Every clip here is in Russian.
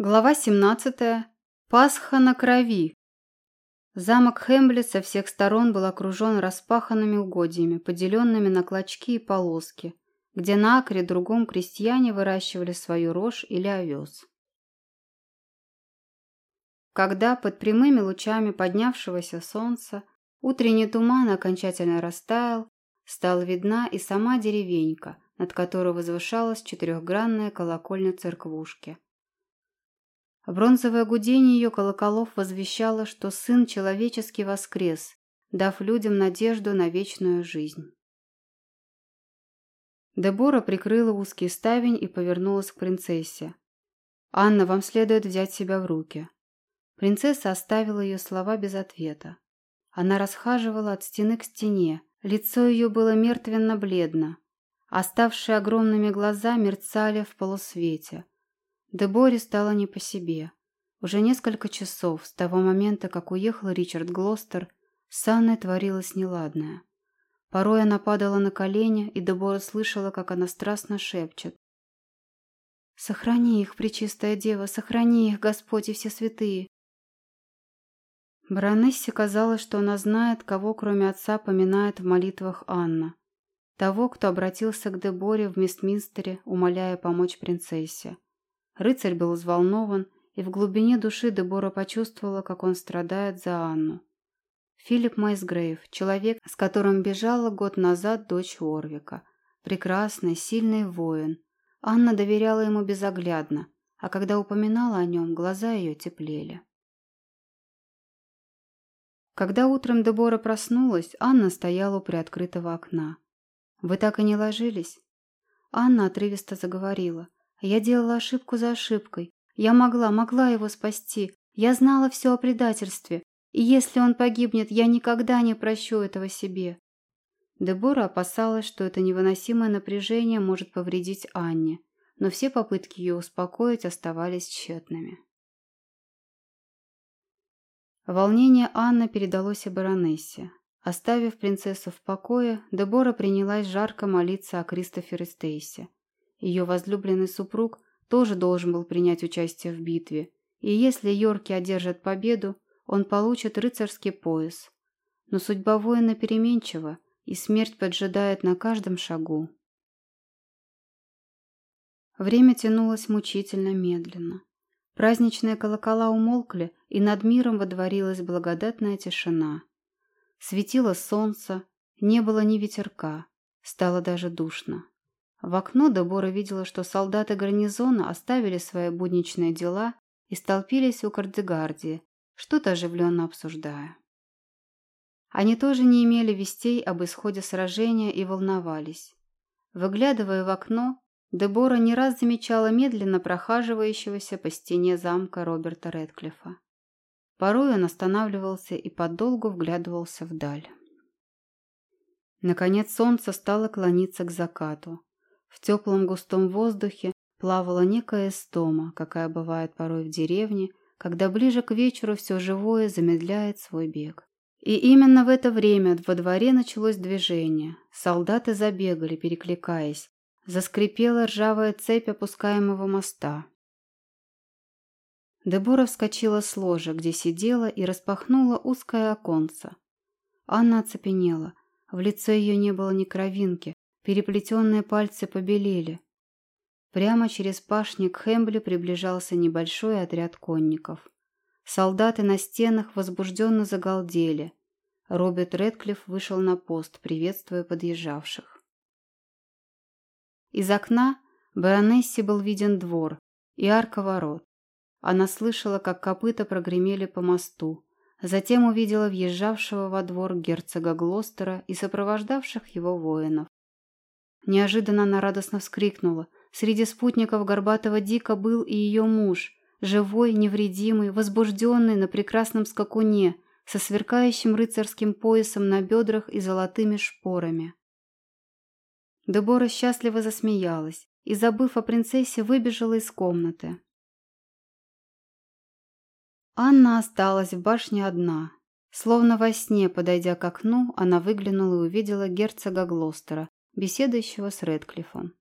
Глава 17. Пасха на крови. Замок Хемблет со всех сторон был окружен распаханными угодьями, поделенными на клочки и полоски, где на акре другом крестьяне выращивали свою рожь или овес. Когда под прямыми лучами поднявшегося солнца утренний туман окончательно растаял, стала видна и сама деревенька, над которой возвышалась четырехгранная колокольня церквушки – Бронзовое гудение ее колоколов возвещало, что Сын человеческий воскрес, дав людям надежду на вечную жизнь. Дебора прикрыла узкий ставень и повернулась к принцессе. «Анна, вам следует взять себя в руки». Принцесса оставила ее слова без ответа. Она расхаживала от стены к стене, лицо ее было мертвенно-бледно. Оставшие огромными глаза мерцали в полусвете – Деборе стало не по себе. Уже несколько часов с того момента, как уехал Ричард Глостер, с Анной творилось неладное. Порой она падала на колени, и Дебора слышала, как она страстно шепчет. «Сохрани их, Пречистая Дева, сохрани их, Господь и все святые!» Баронессе казалось, что она знает, кого кроме отца поминает в молитвах Анна. Того, кто обратился к Деборе в Вестминстере, умоляя помочь принцессе. Рыцарь был взволнован, и в глубине души Дебора почувствовала, как он страдает за Анну. Филипп Майсгрейв, человек, с которым бежала год назад дочь Орвика. Прекрасный, сильный воин. Анна доверяла ему безоглядно, а когда упоминала о нем, глаза ее теплели. Когда утром Дебора проснулась, Анна стояла у приоткрытого окна. «Вы так и не ложились?» Анна отрывисто заговорила – я делала ошибку за ошибкой. Я могла, могла его спасти. Я знала все о предательстве. И если он погибнет, я никогда не прощу этого себе. Дебора опасалась, что это невыносимое напряжение может повредить Анне, но все попытки ее успокоить оставались тщетными. Волнение Анны передалось и баронессе. Оставив принцессу в покое, Дебора принялась жарко молиться о Кристофере Стейсе. Ее возлюбленный супруг тоже должен был принять участие в битве, и если Йорки одержат победу, он получит рыцарский пояс. Но судьба воина переменчива, и смерть поджидает на каждом шагу. Время тянулось мучительно медленно. Праздничные колокола умолкли, и над миром водворилась благодатная тишина. Светило солнце, не было ни ветерка, стало даже душно. В окно Дебора видела, что солдаты гарнизона оставили свои будничные дела и столпились у Кардегардии, что-то оживленно обсуждая. Они тоже не имели вестей об исходе сражения и волновались. Выглядывая в окно, Дебора не раз замечала медленно прохаживающегося по стене замка Роберта Редклифа. Порой он останавливался и подолгу вглядывался вдаль. Наконец солнце стало клониться к закату. В теплом густом воздухе плавала некая стома, какая бывает порой в деревне, когда ближе к вечеру все живое замедляет свой бег. И именно в это время во дворе началось движение. Солдаты забегали, перекликаясь. Заскрипела ржавая цепь опускаемого моста. Дебора вскочила с ложа, где сидела, и распахнула узкое оконце. Анна оцепенела. В лице ее не было ни кровинки, Переплетенные пальцы побелели. Прямо через пашни к Хэмбли приближался небольшой отряд конников. Солдаты на стенах возбужденно загалдели. Роберт Редклифф вышел на пост, приветствуя подъезжавших. Из окна баронессе был виден двор и арка ворот. Она слышала, как копыта прогремели по мосту. Затем увидела въезжавшего во двор герцога Глостера и сопровождавших его воинов. Неожиданно она радостно вскрикнула. Среди спутников Горбатого Дика был и ее муж, живой, невредимый, возбужденный на прекрасном скакуне, со сверкающим рыцарским поясом на бедрах и золотыми шпорами. Дебора счастливо засмеялась и, забыв о принцессе, выбежала из комнаты. Анна осталась в башне одна. Словно во сне, подойдя к окну, она выглянула и увидела герцога Глостера, беседующего с Редклиффом.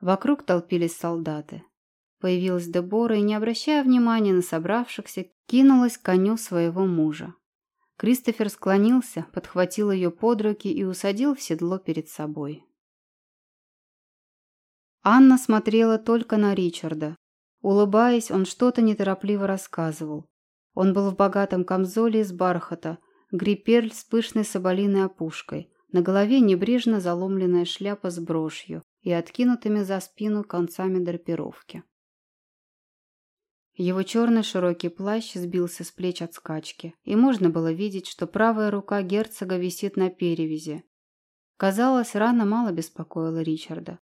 Вокруг толпились солдаты. Появилась Дебора и, не обращая внимания на собравшихся, кинулась к коню своего мужа. Кристофер склонился, подхватил ее под руки и усадил в седло перед собой. Анна смотрела только на Ричарда. Улыбаясь, он что-то неторопливо рассказывал. Он был в богатом камзоле из бархата, гриперль с пышной соболиной опушкой, на голове небрежно заломленная шляпа с брошью и откинутыми за спину концами драпировки. Его черный широкий плащ сбился с плеч от скачки, и можно было видеть, что правая рука герцога висит на перевязи. Казалось, рана мало беспокоила Ричарда.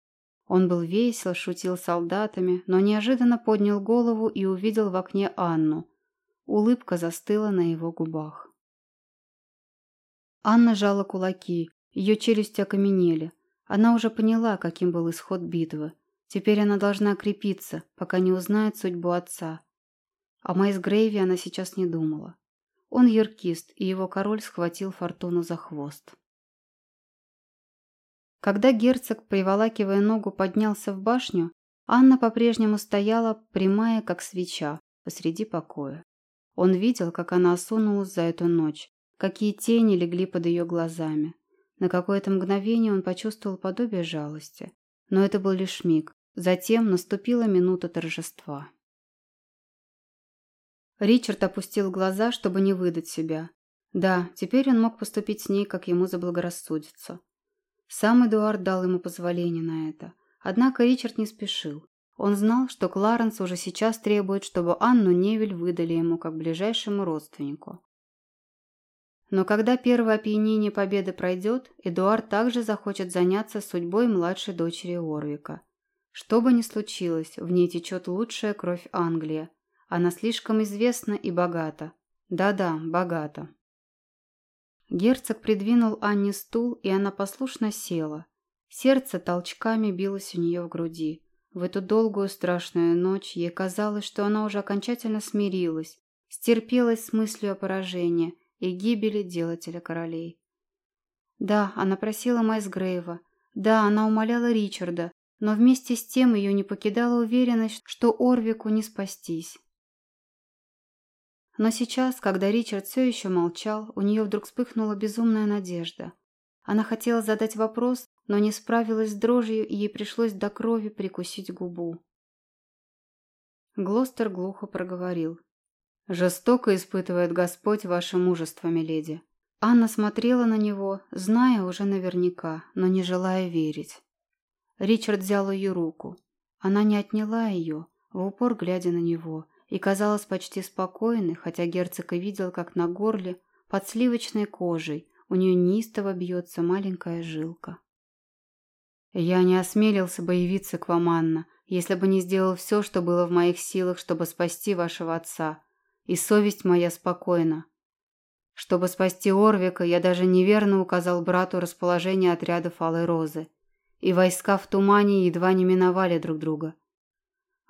Он был весел, шутил солдатами, но неожиданно поднял голову и увидел в окне Анну. Улыбка застыла на его губах. Анна жала кулаки, ее челюсти окаменели. Она уже поняла, каким был исход битвы. Теперь она должна крепиться, пока не узнает судьбу отца. О Майс Грейви она сейчас не думала. Он яркист, и его король схватил Фортуну за хвост. Когда герцог, приволакивая ногу, поднялся в башню, Анна по-прежнему стояла, прямая, как свеча, посреди покоя. Он видел, как она осунулась за эту ночь, какие тени легли под ее глазами. На какое-то мгновение он почувствовал подобие жалости. Но это был лишь миг. Затем наступила минута торжества. Ричард опустил глаза, чтобы не выдать себя. Да, теперь он мог поступить с ней, как ему заблагорассудится. Сам Эдуард дал ему позволение на это. Однако Ричард не спешил. Он знал, что Кларенс уже сейчас требует, чтобы Анну Невель выдали ему как ближайшему родственнику. Но когда первое опьянение победы пройдет, Эдуард также захочет заняться судьбой младшей дочери Орвика. Что бы ни случилось, в ней течет лучшая кровь Англии. Она слишком известна и богата. Да-да, богата. Герцог придвинул Анне стул, и она послушно села. Сердце толчками билось у нее в груди. В эту долгую страшную ночь ей казалось, что она уже окончательно смирилась, стерпелась с мыслью о поражении и гибели делателя королей. Да, она просила Майсгрейва. Да, она умоляла Ричарда, но вместе с тем ее не покидала уверенность, что Орвику не спастись. Но сейчас, когда Ричард все еще молчал, у нее вдруг вспыхнула безумная надежда. Она хотела задать вопрос, но не справилась с дрожью, и ей пришлось до крови прикусить губу. Глостер глухо проговорил. «Жестоко испытывает Господь ваше мужество, миледи». Анна смотрела на него, зная уже наверняка, но не желая верить. Ричард взял ее руку. Она не отняла ее, в упор глядя на него, и казалась почти спокойной, хотя герцог и видел, как на горле, под сливочной кожей, у нее неистово бьется маленькая жилка. «Я не осмелился бы явиться к вам, Анна, если бы не сделал все, что было в моих силах, чтобы спасти вашего отца, и совесть моя спокойна. Чтобы спасти Орвика, я даже неверно указал брату расположение отрядов Алой Розы, и войска в тумане едва не миновали друг друга.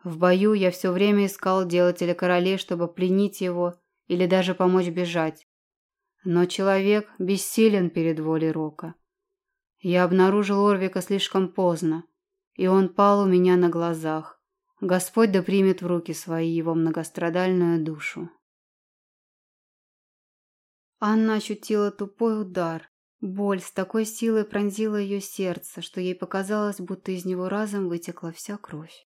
В бою я все время искал делателя королей, чтобы пленить его или даже помочь бежать. Но человек бессилен перед волей Рока. Я обнаружил Орвика слишком поздно, и он пал у меня на глазах. Господь да примет в руки свои его многострадальную душу. Анна ощутила тупой удар, Боль с такой силой пронзила ее сердце, что ей показалось, будто из него разом вытекла вся кровь.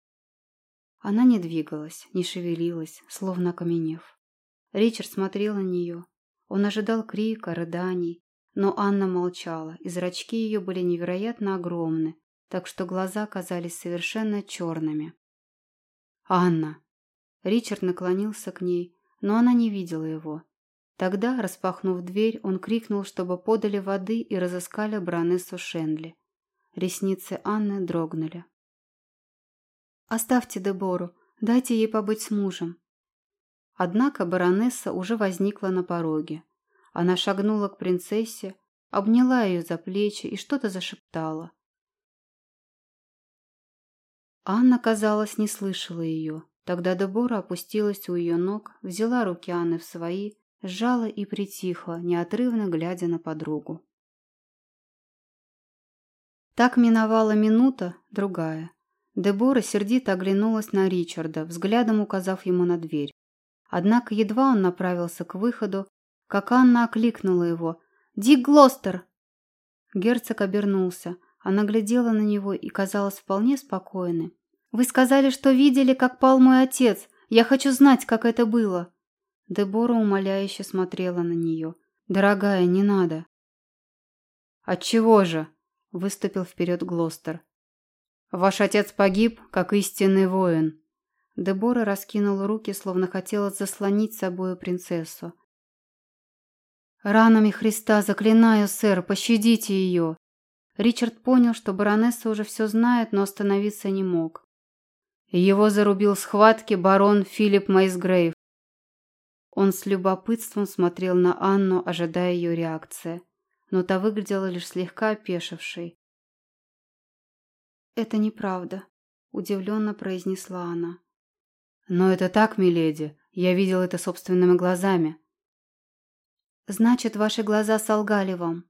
Она не двигалась, не шевелилась, словно окаменев. Ричард смотрел на нее. Он ожидал крика, рыданий, но Анна молчала, и зрачки ее были невероятно огромны, так что глаза казались совершенно черными. «Анна!» Ричард наклонился к ней, но она не видела его, Тогда, распахнув дверь, он крикнул, чтобы подали воды и разыскали баронессу Шенли. Ресницы Анны дрогнули. «Оставьте Дебору, дайте ей побыть с мужем». Однако баронесса уже возникла на пороге. Она шагнула к принцессе, обняла ее за плечи и что-то зашептала. Анна, казалось, не слышала ее. Тогда Дебора опустилась у ее ног, взяла руки Анны в свои сжала и притихла, неотрывно глядя на подругу. Так миновала минута, другая. Дебора сердито оглянулась на Ричарда, взглядом указав ему на дверь. Однако едва он направился к выходу, как Анна окликнула его. «Дик Глостер!» Герцог обернулся. Она глядела на него и казалась вполне спокойной. «Вы сказали, что видели, как пал мой отец. Я хочу знать, как это было». Дебора умоляюще смотрела на нее. «Дорогая, не надо». «Отчего же?» – выступил вперед Глостер. «Ваш отец погиб, как истинный воин». Дебора раскинула руки, словно хотела заслонить собою принцессу. «Ранами Христа заклинаю, сэр, пощадите ее!» Ричард понял, что баронесса уже все знает, но остановиться не мог. Его зарубил в схватке барон Филипп Майсгрейв. Он с любопытством смотрел на Анну, ожидая ее реакции, но та выглядела лишь слегка опешившей. «Это неправда», — удивленно произнесла она. «Но это так, миледи. Я видел это собственными глазами». «Значит, ваши глаза солгали вам?»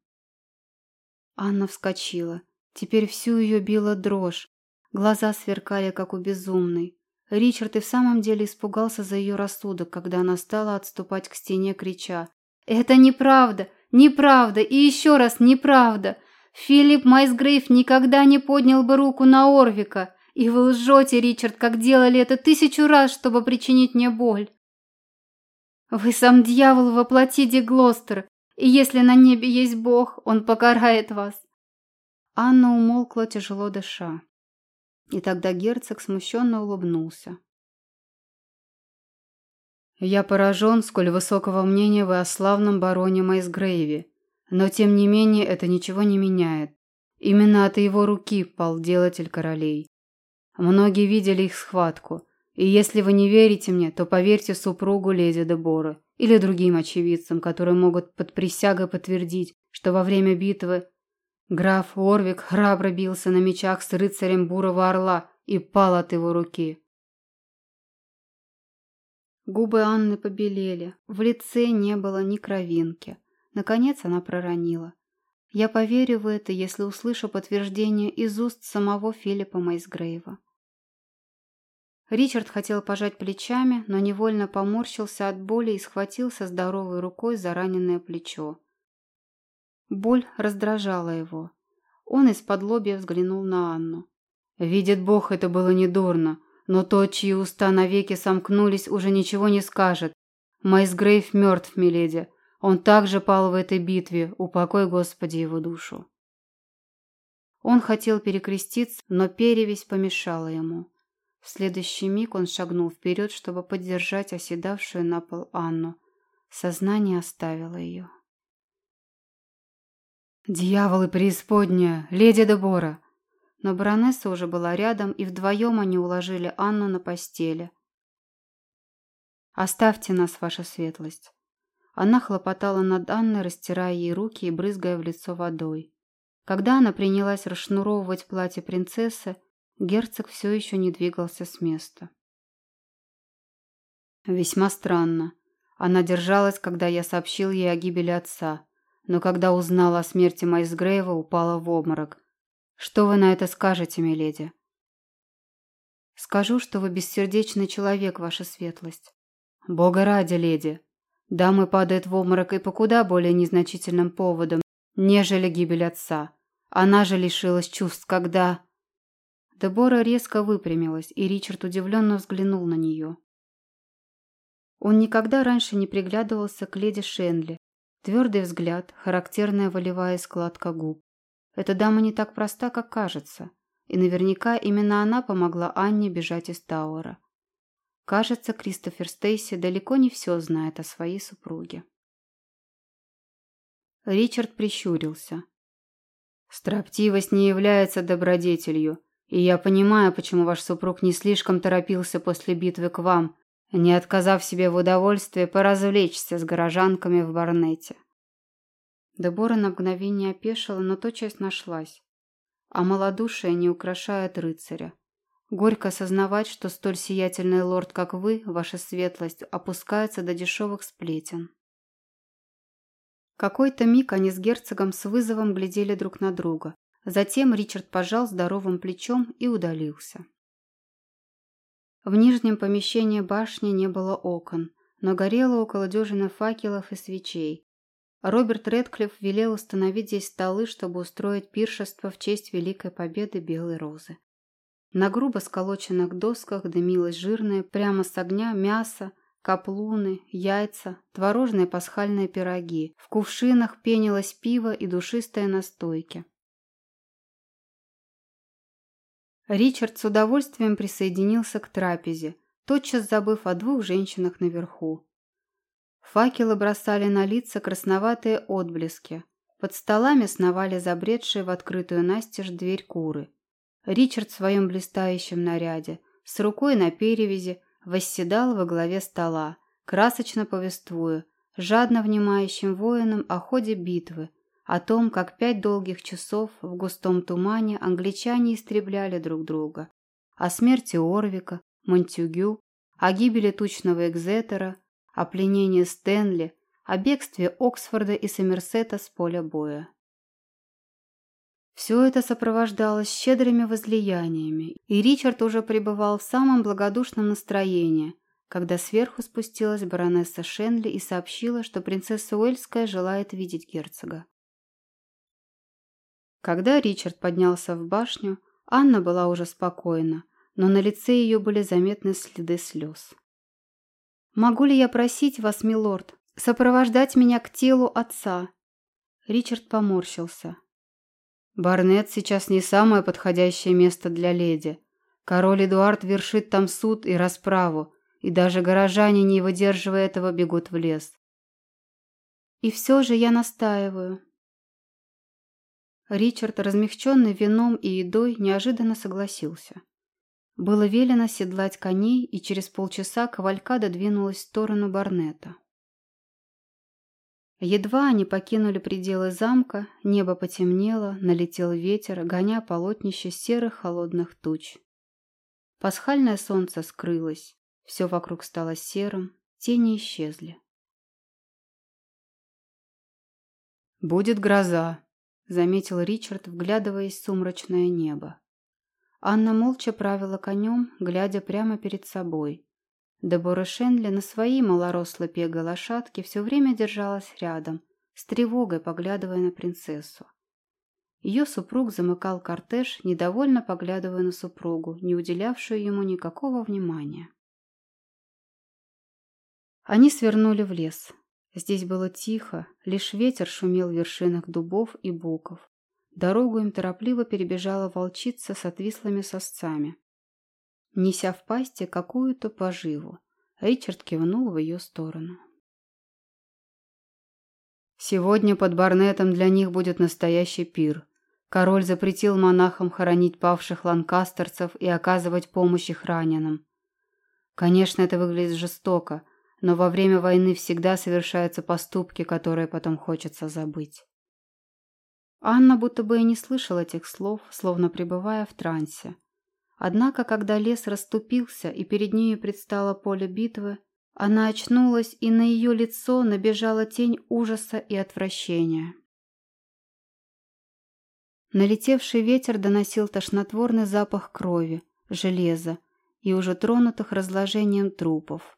Анна вскочила. Теперь всю ее била дрожь. Глаза сверкали, как у безумной. Ричард и в самом деле испугался за ее рассудок, когда она стала отступать к стене, крича. «Это неправда! Неправда! И еще раз неправда! Филипп Майсгрейв никогда не поднял бы руку на Орвика! И вы лжете, Ричард, как делали это тысячу раз, чтобы причинить мне боль!» «Вы сам дьявол воплоти Глостер, и если на небе есть Бог, он покарает вас!» Анна умолкла, тяжело дыша. И тогда герцог смущенно улыбнулся. «Я поражен, сколь высокого мнения вы о славном бароне Майсгрейве, но тем не менее это ничего не меняет. Именно от его руки пал делатель королей. Многие видели их схватку, и если вы не верите мне, то поверьте супругу леди Деборы или другим очевидцам, которые могут под присягой подтвердить, что во время битвы Граф Орвик храбро бился на мечах с рыцарем Бурого Орла и пал от его руки. Губы Анны побелели, в лице не было ни кровинки. Наконец она проронила. «Я поверю в это, если услышу подтверждение из уст самого Филиппа Майсгрейва». Ричард хотел пожать плечами, но невольно поморщился от боли и схватился здоровой рукой за раненое плечо. Боль раздражала его. Он из-под лобья взглянул на Анну. «Видит Бог, это было недурно, но тот, чьи уста навеки сомкнулись, уже ничего не скажет. Майсгрейв мертв, миледи. Он также пал в этой битве, упокой, Господи, его душу». Он хотел перекреститься, но перевесь помешала ему. В следующий миг он шагнул вперед, чтобы поддержать оседавшую на пол Анну. Сознание оставило ее. «Дьяволы преисподняя! Леди Дебора!» Но баронесса уже была рядом, и вдвоем они уложили Анну на постели. «Оставьте нас, ваша светлость!» Она хлопотала над Анной, растирая ей руки и брызгая в лицо водой. Когда она принялась расшнуровывать платье принцессы, герцог все еще не двигался с места. Весьма странно. Она держалась, когда я сообщил ей о гибели отца но когда узнала о смерти Майсгрейва, упала в обморок. Что вы на это скажете, миледи? Скажу, что вы бессердечный человек, ваша светлость. Бога ради, леди. Дамы падают в обморок и по куда более незначительным поводам, нежели гибель отца. Она же лишилась чувств, когда... Дебора резко выпрямилась, и Ричард удивленно взглянул на нее. Он никогда раньше не приглядывался к леди Шенли, Твердый взгляд, характерная волевая складка губ. Эта дама не так проста, как кажется, и наверняка именно она помогла Анне бежать из Тауэра. Кажется, Кристофер Стейси далеко не все знает о своей супруге. Ричард прищурился. «Строптивость не является добродетелью, и я понимаю, почему ваш супруг не слишком торопился после битвы к вам, не отказав себе в удовольствии поразвлечься с горожанками в Барнете. Дебора на мгновение опешила, но тотчас нашлась. А малодушие не украшает рыцаря. Горько осознавать, что столь сиятельный лорд, как вы, ваша светлость, опускается до дешевых сплетен. Какой-то миг они с герцогом с вызовом глядели друг на друга. Затем Ричард пожал здоровым плечом и удалился. В нижнем помещении башни не было окон, но горело около дюжины факелов и свечей. Роберт Редклифф велел установить здесь столы, чтобы устроить пиршество в честь Великой Победы Белой Розы. На грубо сколоченных досках дымилось жирное прямо с огня мясо, каплуны, яйца, творожные пасхальные пироги. В кувшинах пенилось пиво и душистые настойки. Ричард с удовольствием присоединился к трапезе, тотчас забыв о двух женщинах наверху. Факелы бросали на лица красноватые отблески. Под столами сновали забредшие в открытую настежь дверь куры. Ричард в своем блистающем наряде, с рукой на перевязи, восседал во главе стола, красочно повествуя, жадно внимающим воинам о ходе битвы, о том, как пять долгих часов в густом тумане англичане истребляли друг друга, о смерти Орвика, Монтюгю, о гибели тучного Экзетера, о пленении Стэнли, о бегстве Оксфорда и Сомерсета с поля боя. Все это сопровождалось щедрыми возлияниями, и Ричард уже пребывал в самом благодушном настроении, когда сверху спустилась баронесса Шенли и сообщила, что принцесса Уэльская желает видеть герцога. Когда Ричард поднялся в башню, Анна была уже спокойна, но на лице ее были заметны следы слез. «Могу ли я просить вас, милорд, сопровождать меня к телу отца?» Ричард поморщился. Барнет сейчас не самое подходящее место для леди. Король Эдуард вершит там суд и расправу, и даже горожане, не выдерживая этого, бегут в лес. И все же я настаиваю. Ричард, размягченный вином и едой, неожиданно согласился. Было велено седлать коней, и через полчаса кавалькада двинулась в сторону Барнета. Едва они покинули пределы замка, небо потемнело, налетел ветер, гоня полотнище серых холодных туч. Пасхальное солнце скрылось, все вокруг стало серым, тени исчезли. «Будет гроза», — заметил Ричард, вглядываясь в сумрачное небо. Анна молча правила конем, глядя прямо перед собой. Дебора Шенли на своей малорослой пегой лошадке все время держалась рядом, с тревогой поглядывая на принцессу. Ее супруг замыкал кортеж, недовольно поглядывая на супругу, не уделявшую ему никакого внимания. Они свернули в лес. Здесь было тихо, лишь ветер шумел в вершинах дубов и буков. Дорогу им торопливо перебежала волчица с отвислыми сосцами неся в пасти какую-то поживу. Ричард кивнул в ее сторону. Сегодня под Барнетом для них будет настоящий пир. Король запретил монахам хоронить павших ланкастерцев и оказывать помощь их раненым. Конечно, это выглядит жестоко, но во время войны всегда совершаются поступки, которые потом хочется забыть. Анна будто бы и не слышала этих слов, словно пребывая в трансе. Однако, когда лес расступился и перед нею предстало поле битвы, она очнулась, и на ее лицо набежала тень ужаса и отвращения. Налетевший ветер доносил тошнотворный запах крови, железа и уже тронутых разложением трупов.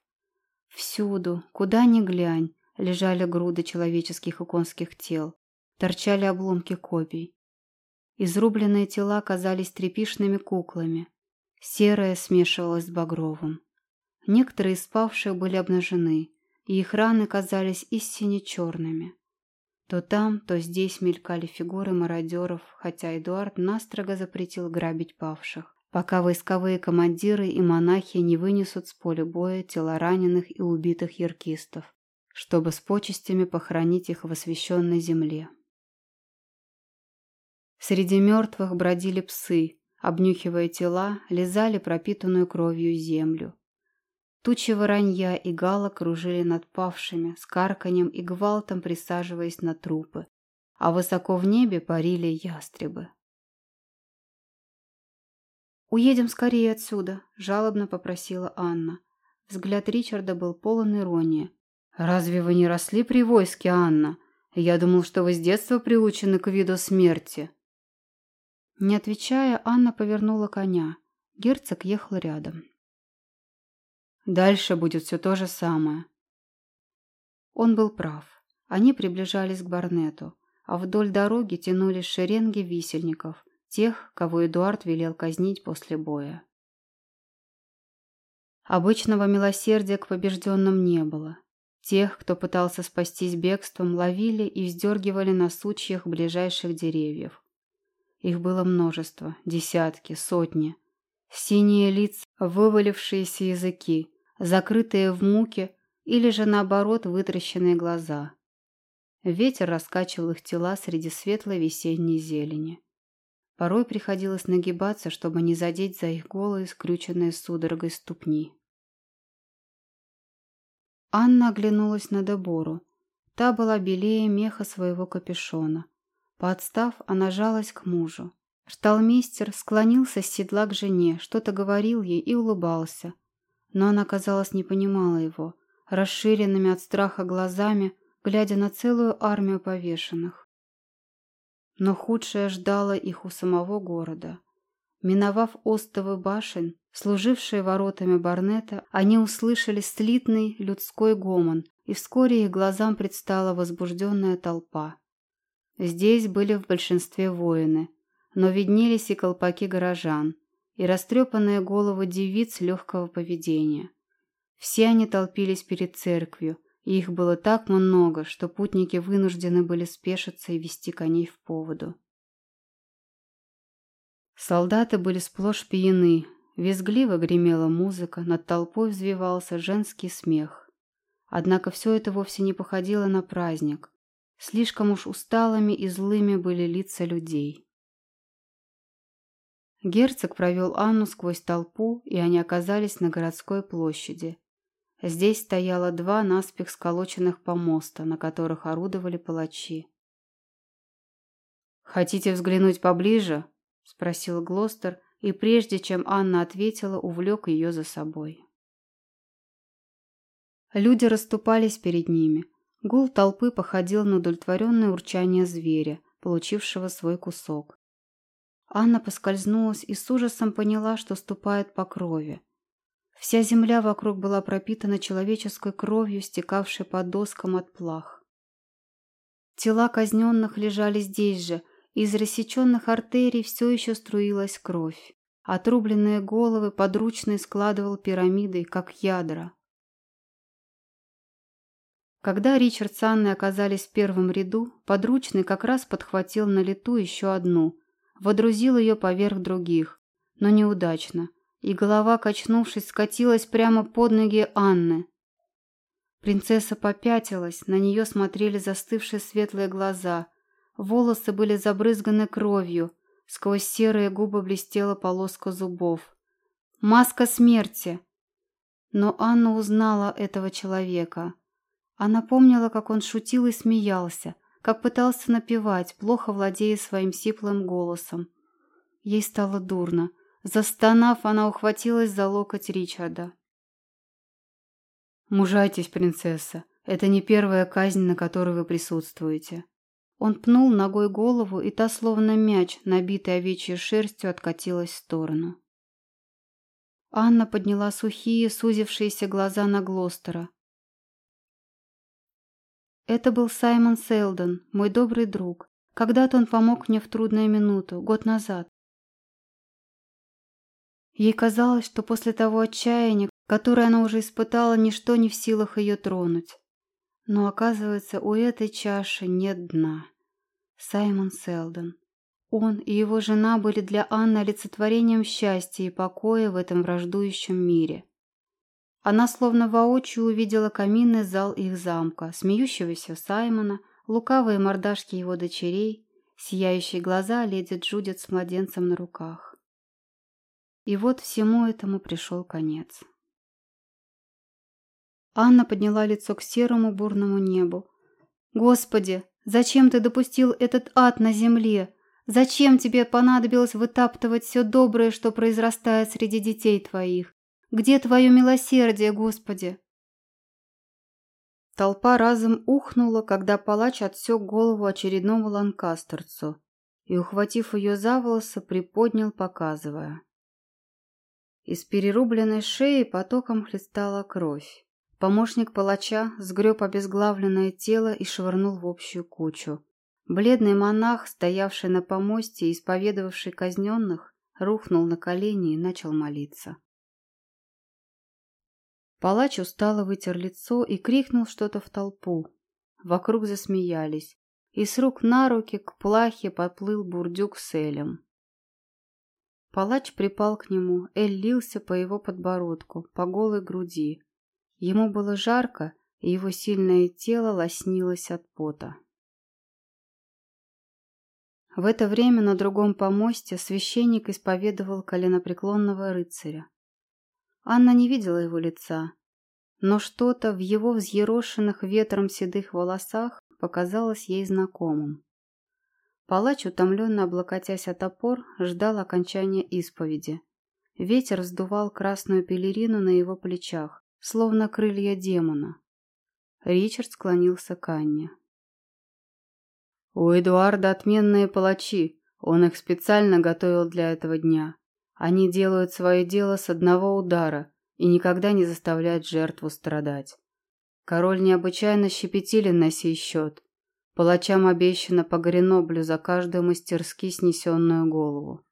Всюду, куда ни глянь, лежали груды человеческих и конских тел, торчали обломки копий. Изрубленные тела казались тряпишными куклами, Серое смешивалось с багровым. Некоторые из спавших были обнажены, и их раны казались истине черными. То там, то здесь мелькали фигуры мародеров, хотя Эдуард настрого запретил грабить павших, пока войсковые командиры и монахи не вынесут с поля боя тела раненых и убитых яркистов, чтобы с почестями похоронить их в освященной земле. Среди мертвых бродили псы, обнюхивая тела, лизали пропитанную кровью землю. Тучи воронья и гала кружили над павшими, с карканьем и гвалтом присаживаясь на трупы, а высоко в небе парили ястребы. «Уедем скорее отсюда», – жалобно попросила Анна. Взгляд Ричарда был полон иронии. «Разве вы не росли при войске, Анна? Я думал, что вы с детства приучены к виду смерти». Не отвечая, Анна повернула коня. Герцог ехал рядом. Дальше будет все то же самое. Он был прав. Они приближались к Барнету, а вдоль дороги тянулись шеренги висельников, тех, кого Эдуард велел казнить после боя. Обычного милосердия к побежденным не было. Тех, кто пытался спастись бегством, ловили и вздергивали на сучьях ближайших деревьев. Их было множество, десятки, сотни. Синие лица, вывалившиеся языки, закрытые в муке или же наоборот вытращенные глаза. Ветер раскачивал их тела среди светлой весенней зелени. Порой приходилось нагибаться, чтобы не задеть за их голые, скрюченные судорогой ступни. Анна оглянулась на Дебору. Та была белее меха своего капюшона. Подстав, она жалась к мужу. Шталмейстер склонился с седла к жене, что-то говорил ей и улыбался. Но она, казалось, не понимала его, расширенными от страха глазами, глядя на целую армию повешенных. Но худшее ждало их у самого города. Миновав остовы башен, служившие воротами Барнета, они услышали слитный людской гомон, и вскоре их глазам предстала возбужденная толпа. Здесь были в большинстве воины, но виднелись и колпаки горожан, и растрепанные головы девиц легкого поведения. Все они толпились перед церковью, их было так много, что путники вынуждены были спешиться и вести коней в поводу. Солдаты были сплошь пьяны, визгливо гремела музыка, над толпой взвивался женский смех. Однако все это вовсе не походило на праздник. Слишком уж усталыми и злыми были лица людей. Герцог провел Анну сквозь толпу, и они оказались на городской площади. Здесь стояло два наспех сколоченных помоста, на которых орудовали палачи. «Хотите взглянуть поближе?» – спросил Глостер, и прежде чем Анна ответила, увлек ее за собой. Люди расступались перед ними. Гул толпы походил на удовлетворенное урчание зверя, получившего свой кусок. Анна поскользнулась и с ужасом поняла, что ступает по крови. Вся земля вокруг была пропитана человеческой кровью, стекавшей по доскам от плах. Тела казненных лежали здесь же, из рассеченных артерий все еще струилась кровь. Отрубленные головы подручный складывал пирамидой, как ядра. Когда Ричард с Анной оказались в первом ряду, подручный как раз подхватил на лету еще одну, водрузил ее поверх других, но неудачно и голова, качнувшись, скатилась прямо под ноги Анны. Принцесса попятилась, на нее смотрели застывшие светлые глаза, волосы были забрызганы кровью, сквозь серые губы блестела полоска зубов. «Маска смерти!» Но Анна узнала этого человека. Она помнила, как он шутил и смеялся, как пытался напевать, плохо владея своим сиплым голосом. Ей стало дурно. Застонав, она ухватилась за локоть Ричарда. «Мужайтесь, принцесса. Это не первая казнь, на которой вы присутствуете». Он пнул ногой голову, и та, словно мяч, набитый овечьей шерстью, откатилась в сторону. Анна подняла сухие, сузившиеся глаза на Глостера. «Это был Саймон Селдон, мой добрый друг. Когда-то он помог мне в трудную минуту, год назад. Ей казалось, что после того отчаяния, которое она уже испытала, ничто не в силах ее тронуть. Но оказывается, у этой чаши нет дна. Саймон Селдон. Он и его жена были для Анны олицетворением счастья и покоя в этом враждующем мире. Она словно воочию увидела каминный зал их замка, смеющегося Саймона, лукавые мордашки его дочерей, сияющие глаза леди Джудит с младенцем на руках. И вот всему этому пришел конец. Анна подняла лицо к серому бурному небу. «Господи, зачем ты допустил этот ад на земле? Зачем тебе понадобилось вытаптывать все доброе, что произрастает среди детей твоих? Где твое милосердие, Господи?» Толпа разом ухнула, когда палач отсек голову очередному ланкастерцу и, ухватив ее за волосы, приподнял, показывая. Из перерубленной шеи потоком хлестала кровь. Помощник палача сгреб обезглавленное тело и швырнул в общую кучу. Бледный монах, стоявший на помосте и исповедовавший казненных, рухнул на колени и начал молиться. Палач устало вытер лицо и крикнул что-то в толпу. Вокруг засмеялись, и с рук на руки к плахе поплыл бурдюк с Элем. Палач припал к нему, Эль лился по его подбородку, по голой груди. Ему было жарко, и его сильное тело лоснилось от пота. В это время на другом помосте священник исповедовал коленопреклонного рыцаря. Анна не видела его лица, но что-то в его взъерошенных ветром седых волосах показалось ей знакомым. Палач, утомленно облокотясь от опор, ждал окончания исповеди. Ветер вздувал красную пелерину на его плечах, словно крылья демона. Ричард склонился к Анне. «У Эдуарда отменные палачи. Он их специально готовил для этого дня. Они делают свое дело с одного удара и никогда не заставляют жертву страдать. Король необычайно щепетилен на сей счет. Палачам обещано по Греноблю за каждую мастерски снесенную голову.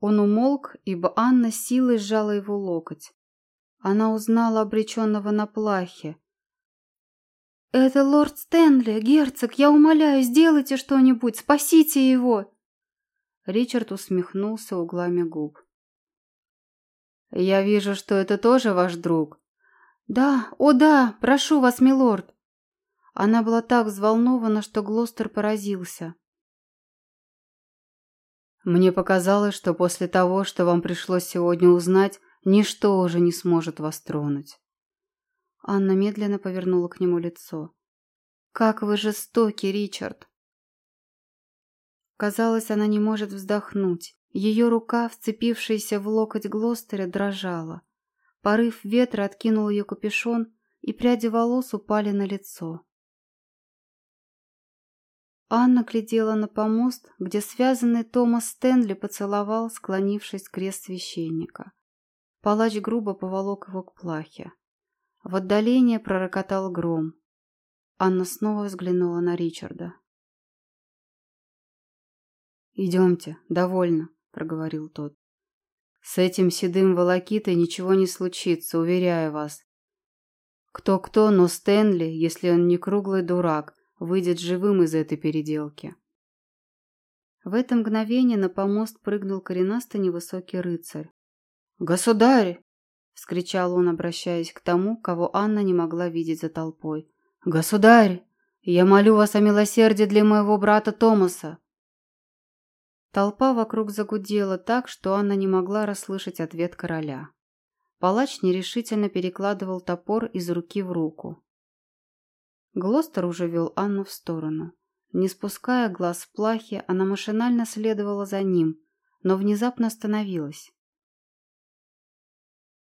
Он умолк, ибо Анна силой сжала его локоть. Она узнала обреченного на плахе. «Это лорд Стэнли, герцог, я умоляю, сделайте что-нибудь, спасите его!» Ричард усмехнулся углами губ. «Я вижу, что это тоже ваш друг». «Да, о да, прошу вас, милорд!» Она была так взволнована, что Глостер поразился. «Мне показалось, что после того, что вам пришлось сегодня узнать, ничто уже не сможет вас тронуть». Анна медленно повернула к нему лицо. «Как вы жестоки, Ричард!» Казалось, она не может вздохнуть. Ее рука, вцепившаяся в локоть Глостера, дрожала. Порыв ветра откинул ее капюшон, и пряди волос упали на лицо. Анна глядела на помост, где связанный Томас Стэнли поцеловал, склонившись крест священника. Палач грубо поволок его к плахе. В отдалении пророкотал гром. Анна снова взглянула на Ричарда. «Идемте, довольно», — проговорил тот. «С этим седым волокитой ничего не случится, уверяю вас. Кто-кто, но Стэнли, если он не круглый дурак, выйдет живым из этой переделки». В это мгновение на помост прыгнул коренастый невысокий рыцарь. «Государь!» — вскричал он, обращаясь к тому, кого Анна не могла видеть за толпой. «Государь! Я молю вас о милосердии для моего брата Томаса!» Толпа вокруг загудела так, что Анна не могла расслышать ответ короля. Палач нерешительно перекладывал топор из руки в руку. Глостер уже вел Анну в сторону. Не спуская глаз с плахи, она машинально следовала за ним, но внезапно остановилась.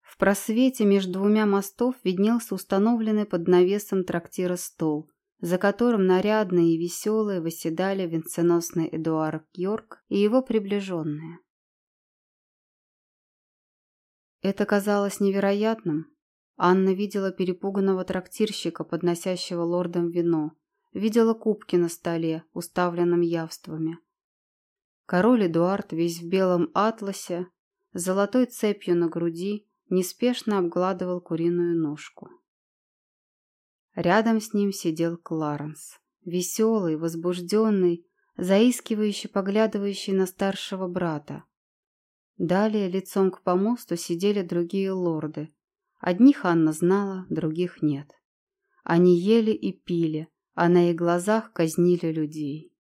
В просвете между двумя мостов виднелся установленный под навесом трактира стол, за которым нарядные и веселые восседали венценосный Эдуард Йорк и его приближенные. Это казалось невероятным. Анна видела перепуганного трактирщика, подносящего лордам вино, видела кубки на столе, уставленном явствами. Король Эдуард, весь в белом атласе, с золотой цепью на груди, неспешно обгладывал куриную ножку. Рядом с ним сидел Кларенс, веселый, возбужденный, заискивающий, поглядывающий на старшего брата. Далее лицом к помосту сидели другие лорды. Одних Анна знала, других нет. Они ели и пили, а на их глазах казнили людей.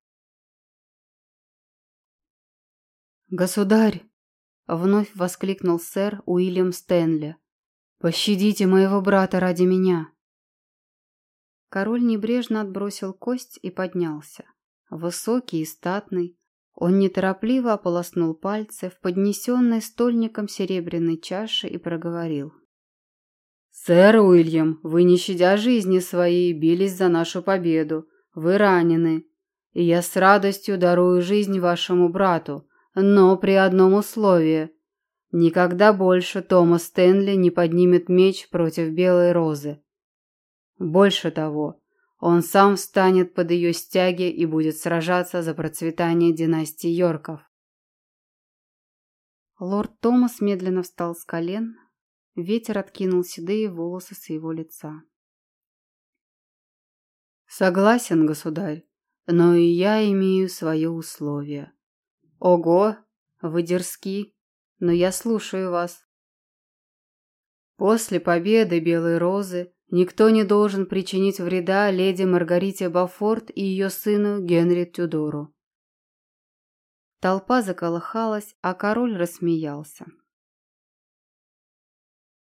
«Государь!» — вновь воскликнул сэр Уильям Стэнли. «Пощадите моего брата ради меня!» Король небрежно отбросил кость и поднялся. Высокий и статный, он неторопливо ополоснул пальцы в поднесенной стольником серебряной чаше и проговорил. «Сэр Уильям, вы, не щадя жизни своей, бились за нашу победу. Вы ранены. И я с радостью дарую жизнь вашему брату, но при одном условии. Никогда больше Томас Стэнли не поднимет меч против Белой Розы. Больше того, он сам встанет под ее стяги и будет сражаться за процветание династии Йорков. Лорд Томас медленно встал с колен, ветер откинул седые волосы с его лица. Согласен, государь, но и я имею свое условие. Ого, вы дерзки, но я слушаю вас. После победы Белой Розы никто не должен причинить вреда леди Маргарите Бафорт и ее сыну Генри Тюдору. Толпа заколыхалась, а король рассмеялся.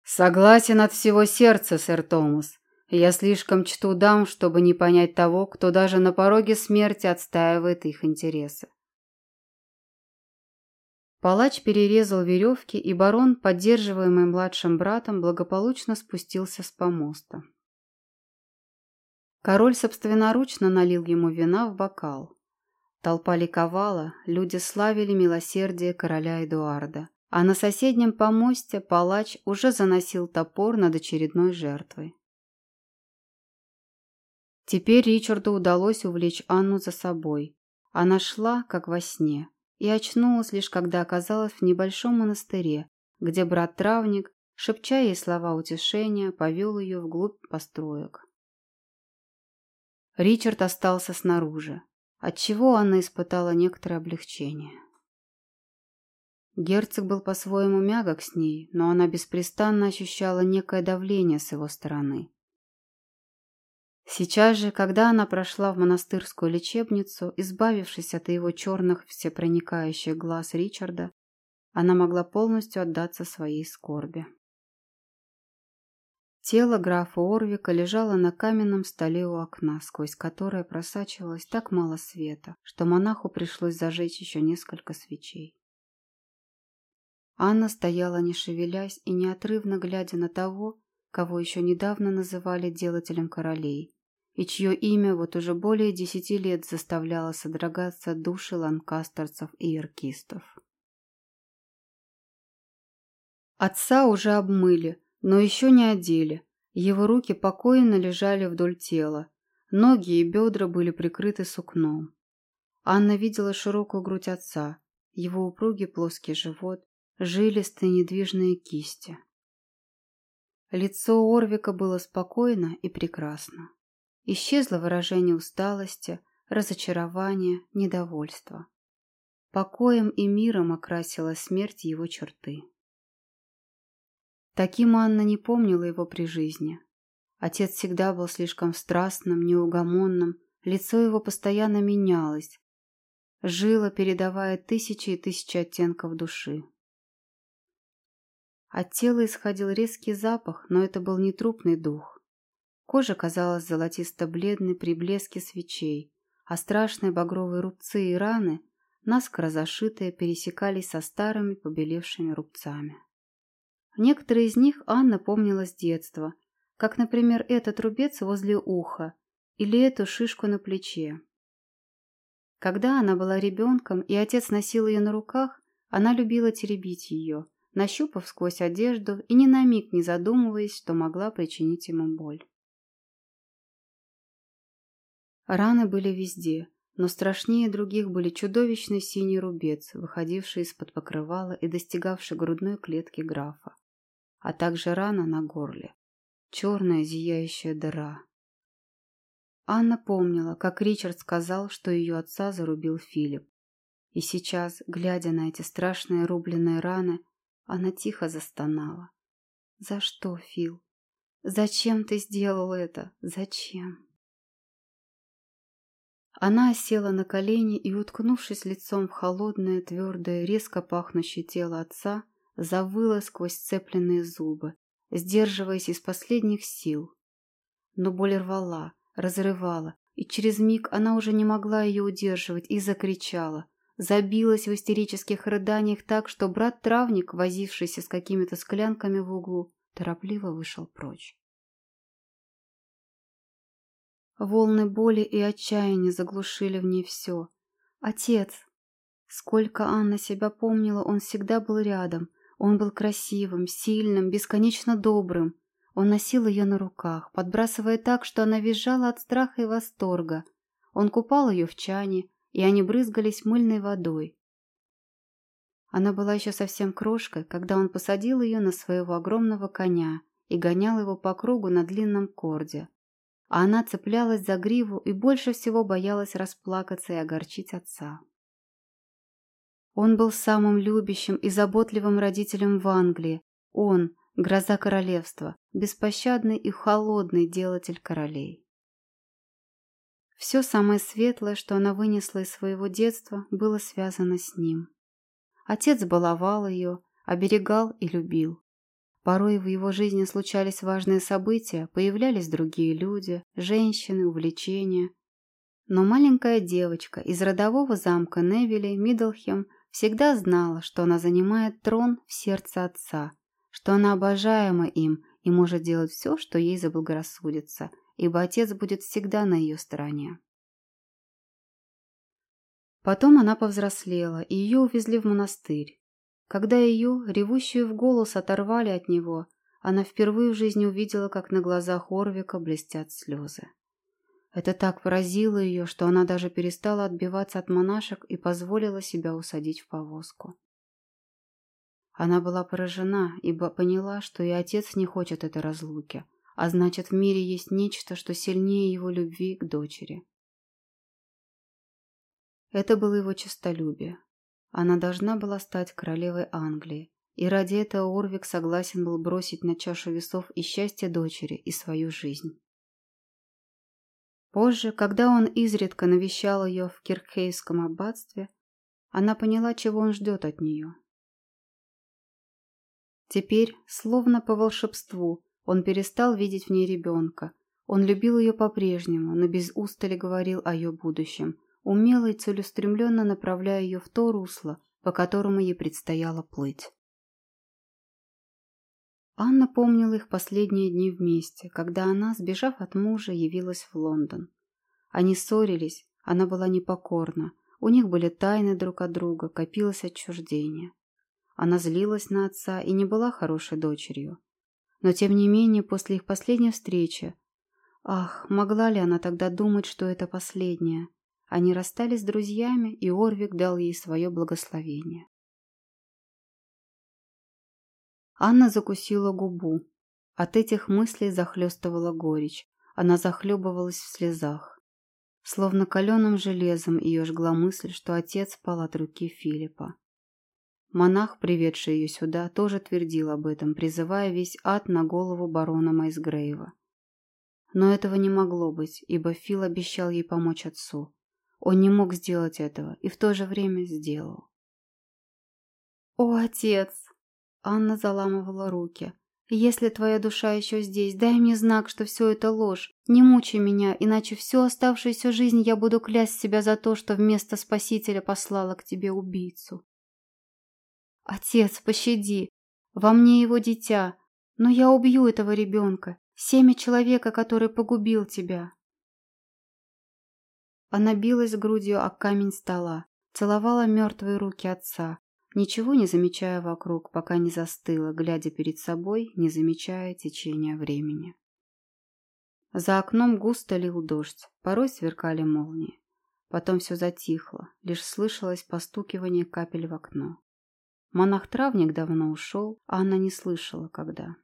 «Согласен от всего сердца, сэр Томас. Я слишком чту дам, чтобы не понять того, кто даже на пороге смерти отстаивает их интересы. Палач перерезал веревки, и барон, поддерживаемый младшим братом, благополучно спустился с помоста. Король собственноручно налил ему вина в бокал. Толпа ликовала, люди славили милосердие короля Эдуарда, а на соседнем помосте палач уже заносил топор над очередной жертвой. Теперь Ричарду удалось увлечь Анну за собой. Она шла, как во сне и очнулась лишь когда оказалась в небольшом монастыре, где брат-травник, шепча ей слова утешения, повел ее вглубь построек. Ричард остался снаружи, отчего Анна испытала некоторое облегчение. Герцог был по-своему мягок с ней, но она беспрестанно ощущала некое давление с его стороны. Сейчас же, когда она прошла в монастырскую лечебницу, избавившись от его черных всепроникающих глаз Ричарда, она могла полностью отдаться своей скорби. Тело графа Орвика лежало на каменном столе у окна, сквозь которое просачивалось так мало света, что монаху пришлось зажечь еще несколько свечей. Анна стояла не шевелясь и неотрывно глядя на того, кого еще недавно называли делателем королей, и чье имя вот уже более десяти лет заставляло содрогаться души ланкастерцев и иркистов. Отца уже обмыли, но еще не одели. Его руки покойно лежали вдоль тела. Ноги и бедра были прикрыты сукном. Анна видела широкую грудь отца, его упругий плоский живот, жилистые недвижные кисти. Лицо Орвика было спокойно и прекрасно. Исчезло выражение усталости, разочарования, недовольства. Покоем и миром окрасила смерть его черты. Таким Анна не помнила его при жизни. Отец всегда был слишком страстным, неугомонным, лицо его постоянно менялось, жило, передавая тысячи и тысячи оттенков души. От тела исходил резкий запах, но это был не трупный дух. Кожа казалась золотисто-бледной при блеске свечей, а страшные багровые рубцы и раны, наскоро зашитые, пересекались со старыми побелевшими рубцами. Некоторые из них Анна помнила с детства, как, например, этот рубец возле уха или эту шишку на плече. Когда она была ребенком и отец носил ее на руках, она любила теребить ее, нащупав сквозь одежду и ни на миг не задумываясь, что могла причинить ему боль. Раны были везде, но страшнее других были чудовищный синий рубец, выходивший из-под покрывала и достигавший грудной клетки графа, а также рана на горле, черная зияющая дыра. Анна помнила, как Ричард сказал, что ее отца зарубил Филипп. И сейчас, глядя на эти страшные рубленные раны, она тихо застонала. «За что, Фил? Зачем ты сделал это? Зачем?» Она села на колени и, уткнувшись лицом в холодное, твердое, резко пахнущее тело отца, завыла сквозь сцепленные зубы, сдерживаясь из последних сил. Но боль рвала, разрывала, и через миг она уже не могла ее удерживать и закричала. Забилась в истерических рыданиях так, что брат-травник, возившийся с какими-то склянками в углу, торопливо вышел прочь. Волны боли и отчаяния заглушили в ней все. Отец! Сколько Анна себя помнила, он всегда был рядом, Он был красивым, сильным, бесконечно добрым. Он носил ее на руках, подбрасывая так, что она визжала от страха и восторга. Он купал ее в чане, и они брызгались мыльной водой. Она была еще совсем крошкой, когда он посадил ее на своего огромного коня и гонял его по кругу на длинном корде. А она цеплялась за гриву и больше всего боялась расплакаться и огорчить отца. Он был самым любящим и заботливым родителем в Англии. Он, гроза королевства, беспощадный и холодный делатель королей. Все самое светлое, что она вынесла из своего детства, было связано с ним. Отец баловал ее, оберегал и любил. Порой в его жизни случались важные события, появлялись другие люди, женщины, увлечения. Но маленькая девочка из родового замка Невилли, Миддлхем, всегда знала, что она занимает трон в сердце отца, что она обожаема им и может делать все, что ей заблагорассудится, ибо отец будет всегда на ее стороне. Потом она повзрослела, и ее увезли в монастырь. Когда ее, ревущую в голос, оторвали от него, она впервые в жизни увидела, как на глазах Орвика блестят слезы. Это так поразило ее, что она даже перестала отбиваться от монашек и позволила себя усадить в повозку. Она была поражена, ибо поняла, что и отец не хочет этой разлуки, а значит, в мире есть нечто, что сильнее его любви к дочери. Это было его честолюбие. Она должна была стать королевой Англии, и ради этого Орвик согласен был бросить на чашу весов и счастье дочери, и свою жизнь. Позже, когда он изредка навещал ее в Киркхейском аббатстве, она поняла, чего он ждет от нее. Теперь, словно по волшебству, он перестал видеть в ней ребенка. Он любил ее по-прежнему, но без устали говорил о ее будущем, умело и целеустремленно направляя ее в то русло, по которому ей предстояло плыть. Анна помнила их последние дни вместе, когда она, сбежав от мужа, явилась в Лондон. Они ссорились, она была непокорна, у них были тайны друг от друга, копилось отчуждение. Она злилась на отца и не была хорошей дочерью. Но тем не менее, после их последней встречи... Ах, могла ли она тогда думать, что это последняя? Они расстались с друзьями, и Орвик дал ей свое благословение. Анна закусила губу. От этих мыслей захлестывала горечь. Она захлебывалась в слезах. Словно каленым железом ее жгла мысль, что отец пал от руки Филиппа. Монах, приведший ее сюда, тоже твердил об этом, призывая весь ад на голову барона Майсгрейва. Но этого не могло быть, ибо Фил обещал ей помочь отцу. Он не мог сделать этого и в то же время сделал. «О, отец!» Анна заламывала руки. «Если твоя душа еще здесь, дай мне знак, что все это ложь. Не мучай меня, иначе всю оставшуюся жизнь я буду клясть себя за то, что вместо Спасителя послала к тебе убийцу». «Отец, пощади! Во мне его дитя, но я убью этого ребенка, семя человека, который погубил тебя». Она билась грудью о камень стола, целовала мертвые руки отца, ничего не замечая вокруг, пока не застыла, глядя перед собой, не замечая течения времени. За окном густо лил дождь, порой сверкали молнии. Потом все затихло, лишь слышалось постукивание капель в окно. Монах-травник давно ушел, а она не слышала, когда.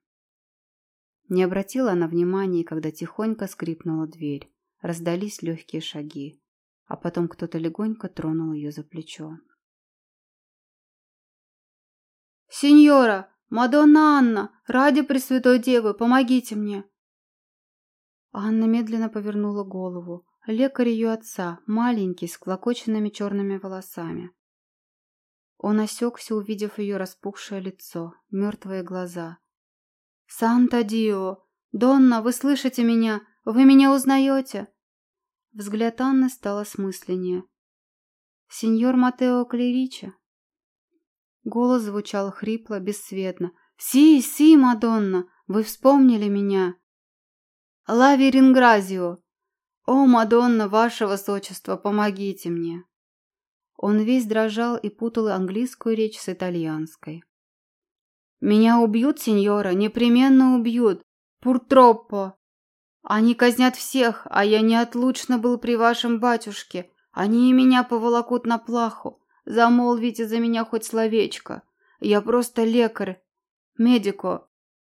Не обратила она внимания, когда тихонько скрипнула дверь. Раздались легкие шаги, а потом кто-то легонько тронул ее за плечо. «Сеньора! Мадонна Анна! Ради Пресвятой Девы, помогите мне!» Анна медленно повернула голову. Лекарь ее отца, маленький, с клокоченными черными волосами. Он осекся, увидев ее распухшее лицо, мертвые глаза. «Санта-Дио! Донна, вы слышите меня? Вы меня узнаете?» Взгляд Анны стал осмысленнее. «Сеньор Матео Клерича?» Голос звучал хрипло, бесцветно. «Си, си, Мадонна, вы вспомнили меня!» «Лави Рингразио! О, Мадонна, ваше высочество, помогите мне!» Он весь дрожал и путал английскую речь с итальянской. Меня убьют, сеньора, непременно убьют. Пуртроппо. Они казнят всех, а я неотлучно был при вашем батюшке. Они и меня поволокут на плаху. Замолвите за меня хоть словечко. Я просто лекарь. Медико.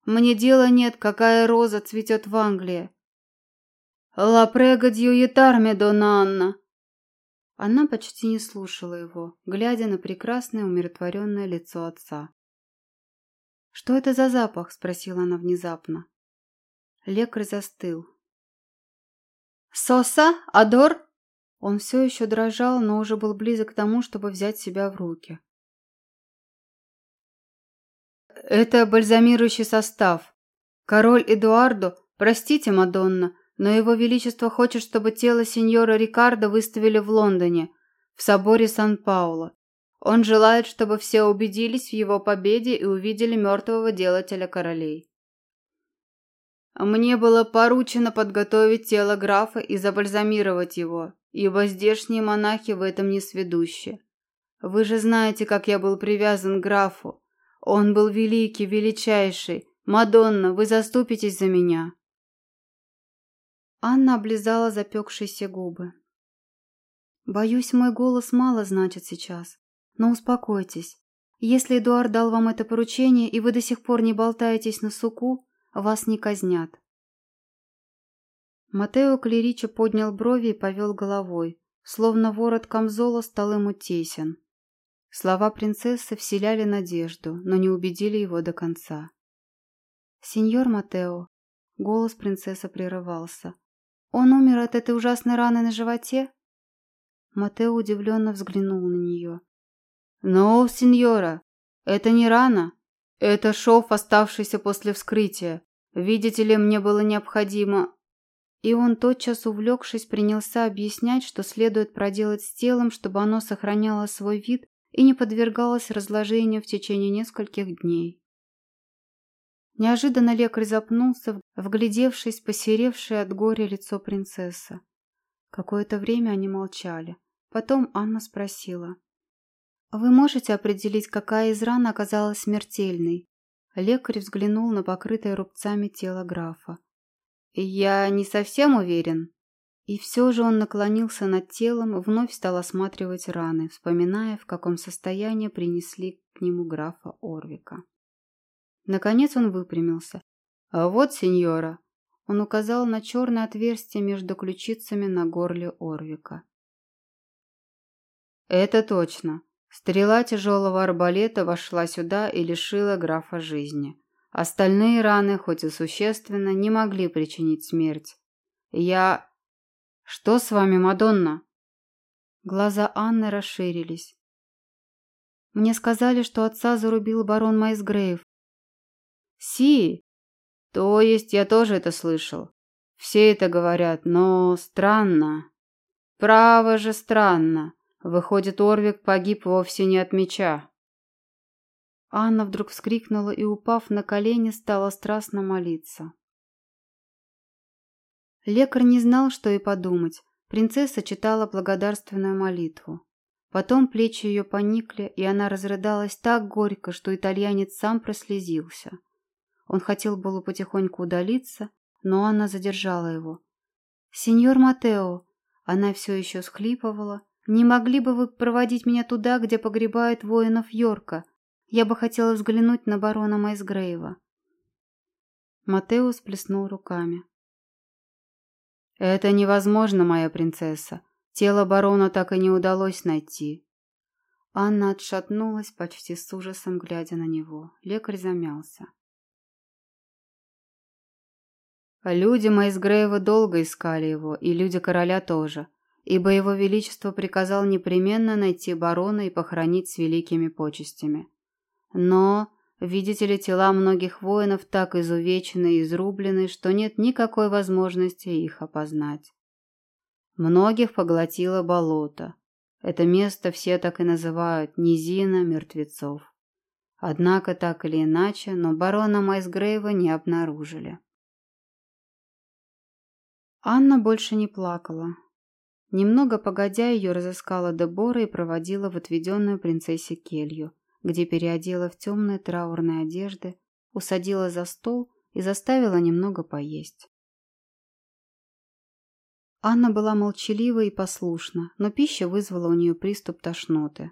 Мне дела нет, какая роза цветет в Англии. «Ла прега дьюетарме, дона Анна!» Она почти не слушала его, глядя на прекрасное умиротворенное лицо отца. «Что это за запах?» – спросила она внезапно. Лекарь застыл. «Соса? Адор?» Он все еще дрожал, но уже был близок к тому, чтобы взять себя в руки. «Это бальзамирующий состав. Король Эдуардо, простите, Мадонна, но его величество хочет, чтобы тело сеньора Рикардо выставили в Лондоне, в соборе Сан-Пауло. Он желает, чтобы все убедились в его победе и увидели мертвого делателя королей. Мне было поручено подготовить тело графа и забальзамировать его, ибо здешние монахи в этом не сведущи. Вы же знаете, как я был привязан к графу. Он был великий, величайший. Мадонна, вы заступитесь за меня. Анна облизала запекшиеся губы. «Боюсь, мой голос мало значит сейчас. Но успокойтесь. Если Эдуард дал вам это поручение, и вы до сих пор не болтаетесь на суку, вас не казнят». Матео Клеричо поднял брови и повел головой, словно ворот камзола стал ему тесен. Слова принцессы вселяли надежду, но не убедили его до конца. «Сеньор Матео», — голос принцессы прерывался, он умер от этой ужасной раны на животе? Матео удивленно взглянул на нее. «Но, сеньора, это не рана. Это шов, оставшийся после вскрытия. Видите ли, мне было необходимо...» И он, тотчас увлекшись, принялся объяснять, что следует проделать с телом, чтобы оно сохраняло свой вид и не подвергалось разложению в течение нескольких дней. Неожиданно лекарь запнулся, вглядевшись посеревшее от горя лицо принцессы. Какое-то время они молчали. Потом Анна спросила. «Вы можете определить, какая из ран оказалась смертельной?» Лекарь взглянул на покрытое рубцами тело графа. «Я не совсем уверен». И все же он наклонился над телом, вновь стал осматривать раны, вспоминая, в каком состоянии принесли к нему графа Орвика. Наконец он выпрямился. «А вот, сеньора!» Он указал на черное отверстие между ключицами на горле Орвика. «Это точно. Стрела тяжелого арбалета вошла сюда и лишила графа жизни. Остальные раны, хоть и существенно, не могли причинить смерть. Я... Что с вами, Мадонна?» Глаза Анны расширились. «Мне сказали, что отца зарубил барон Майсгрейв. Си. То есть я тоже это слышал. Все это говорят, но странно. Право же странно. Выходит, Орвик погиб вовсе не от меча. Анна вдруг вскрикнула и, упав на колени, стала страстно молиться. Лекарь не знал, что и подумать. Принцесса читала благодарственную молитву. Потом плечи ее поникли, и она разрыдалась так горько, что итальянец сам прослезился. Он хотел было потихоньку удалиться, но она задержала его. «Сеньор Матео!» Она все еще схлипывала. «Не могли бы вы проводить меня туда, где погребают воинов Йорка? Я бы хотела взглянуть на барона Майсгрейва». Матео сплеснул руками. «Это невозможно, моя принцесса. Тело барона так и не удалось найти». Анна отшатнулась, почти с ужасом глядя на него. Лекарь замялся. Люди Майсгрейва долго искали его, и люди короля тоже, ибо его величество приказал непременно найти барона и похоронить с великими почестями. Но, видите ли, тела многих воинов так изувечены и изрублены, что нет никакой возможности их опознать. Многих поглотило болото. Это место все так и называют «низина мертвецов». Однако, так или иначе, но барона Майсгрейва не обнаружили. Анна больше не плакала. Немного погодя, ее разыскала Дебора и проводила в отведенную принцессе келью, где переодела в темные траурные одежды, усадила за стол и заставила немного поесть. Анна была молчалива и послушна, но пища вызвала у нее приступ тошноты.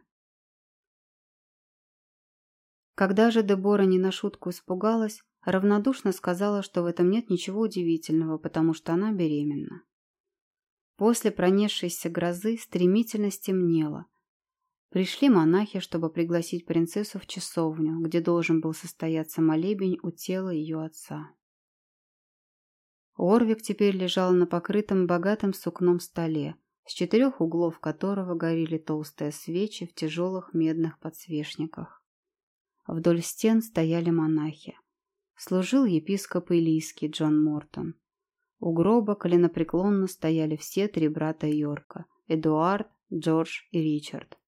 Когда же Дебора не на шутку испугалась, равнодушно сказала, что в этом нет ничего удивительного, потому что она беременна. После пронесшейся грозы стремительно стемнело. Пришли монахи, чтобы пригласить принцессу в часовню, где должен был состояться молебень у тела ее отца. Орвик теперь лежал на покрытом богатым сукном столе, с четырех углов которого горели толстые свечи в тяжелых медных подсвечниках. Вдоль стен стояли монахи. Служил епископ Илийский Джон Мортон. У гроба коленопреклонно стояли все три брата Йорка – Эдуард, Джордж и Ричард.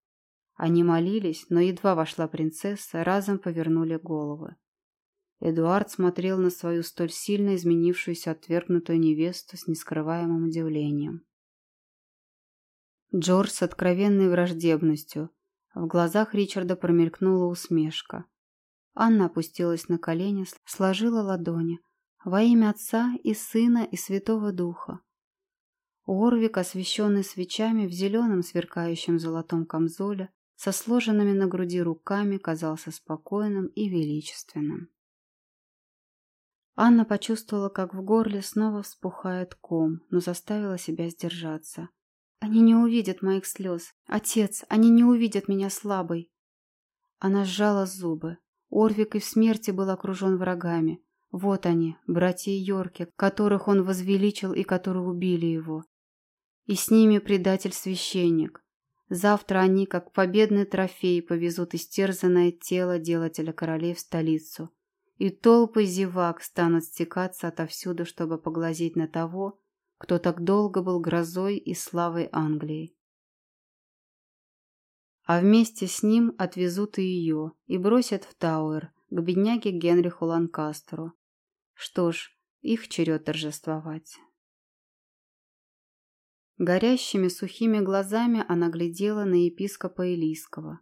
Они молились, но едва вошла принцесса, разом повернули головы. Эдуард смотрел на свою столь сильно изменившуюся отвергнутую невесту с нескрываемым удивлением. Джордж с откровенной враждебностью. В глазах Ричарда промелькнула усмешка. Анна опустилась на колени, сложила ладони – во имя Отца и Сына и Святого Духа. Орвик, освещенный свечами в зеленом сверкающем золотом камзоле, со сложенными на груди руками, казался спокойным и величественным. Анна почувствовала, как в горле снова вспухает ком, но заставила себя сдержаться. «Они не увидят моих слез. Отец, они не увидят меня слабой». Она сжала зубы. Орвик и в смерти был окружен врагами. Вот они, братья Йорки, которых он возвеличил и которые убили его. И с ними предатель-священник. Завтра они, как победный трофей, повезут истерзанное тело делателя королей в столицу. И толпы зевак станут стекаться отовсюду, чтобы поглазеть на того, кто так долго был грозой и славой Англии. А вместе с ним отвезут и ее и бросят в Тауэр, к бедняге Генриху Ланкастеру, что ж, их черед торжествовать. Горящими сухими глазами она глядела на епископа Илийского.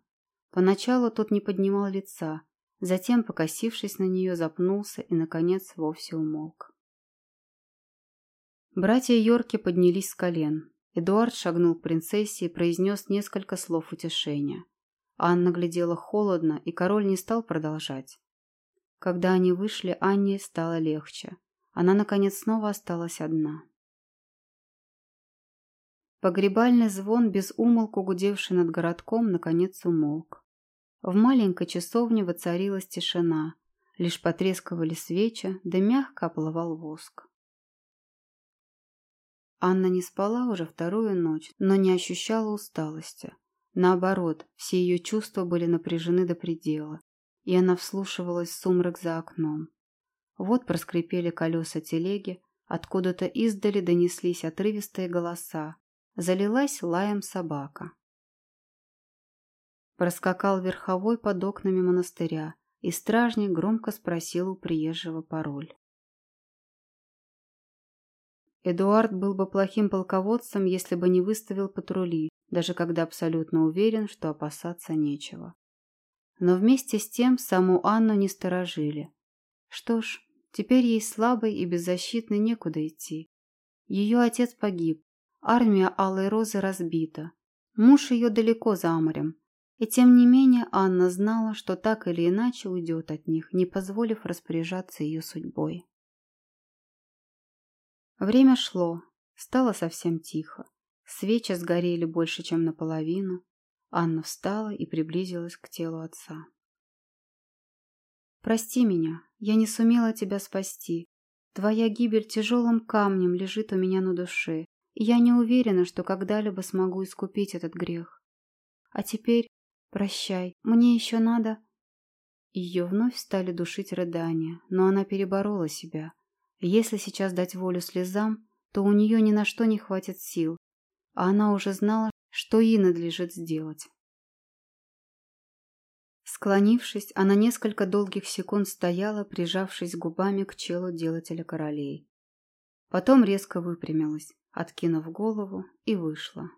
Поначалу тот не поднимал лица, затем, покосившись на нее, запнулся и, наконец, вовсе умолк. Братья Йорки поднялись с колен. Эдуард шагнул к принцессе и произнес несколько слов утешения. Анна глядела холодно, и король не стал продолжать. Когда они вышли, Анне стало легче. Она, наконец, снова осталась одна. Погребальный звон, без умолку гудевший над городком, наконец умолк. В маленькой часовне воцарилась тишина. Лишь потрескивали свечи, да мягко оплывал воск. Анна не спала уже вторую ночь, но не ощущала усталости. Наоборот, все ее чувства были напряжены до предела и она вслушивалась в сумрак за окном. Вот проскрипели колеса телеги, откуда-то издали донеслись отрывистые голоса, залилась лаем собака. Проскакал верховой под окнами монастыря, и стражник громко спросил у приезжего пароль. Эдуард был бы плохим полководцем, если бы не выставил патрули, даже когда абсолютно уверен, что опасаться нечего. Но вместе с тем саму Анну не сторожили. Что ж, теперь ей слабой и беззащитной некуда идти. Ее отец погиб, армия Алой Розы разбита, муж ее далеко за морем. И тем не менее Анна знала, что так или иначе уйдет от них, не позволив распоряжаться ее судьбой. Время шло, стало совсем тихо. Свечи сгорели больше, чем наполовину. Анна встала и приблизилась к телу отца. «Прости меня, я не сумела тебя спасти. Твоя гибель тяжелым камнем лежит у меня на душе, и я не уверена, что когда-либо смогу искупить этот грех. А теперь прощай, мне еще надо...» Ее вновь стали душить рыдания, но она переборола себя. Если сейчас дать волю слезам, то у нее ни на что не хватит сил, а она уже знала, что ей надлежит сделать. Склонившись, она несколько долгих секунд стояла, прижавшись губами к челу делателя королей. Потом резко выпрямилась, откинув голову, и вышла.